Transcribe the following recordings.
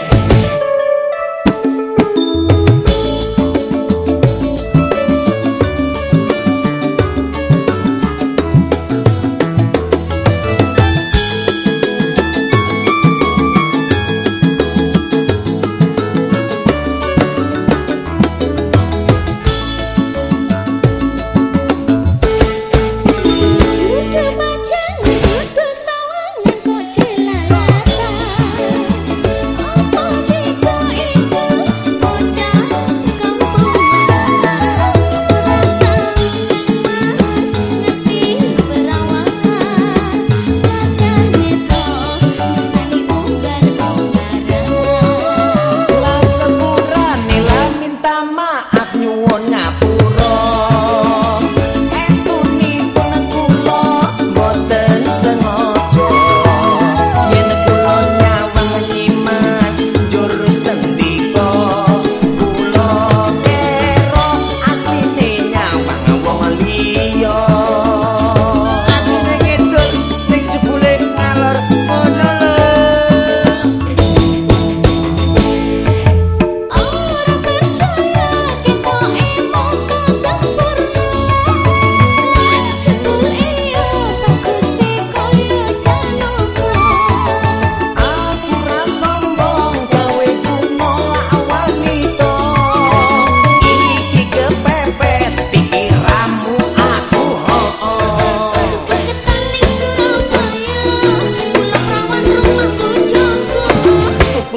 Bye.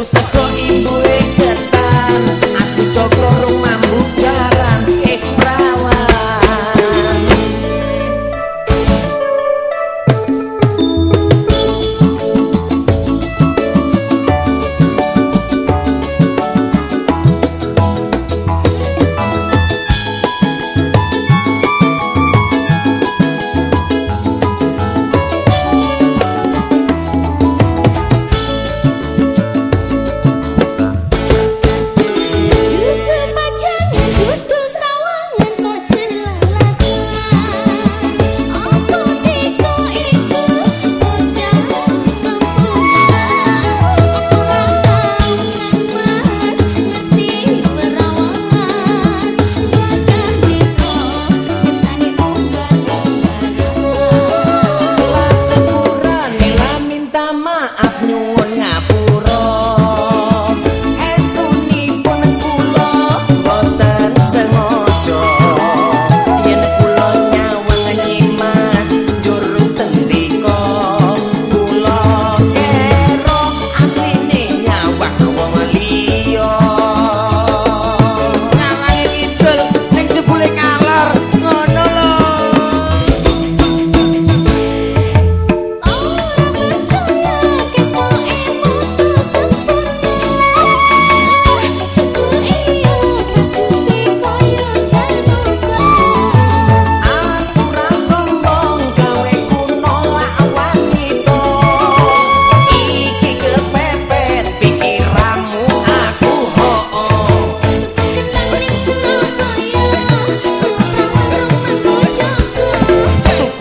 Usako imbu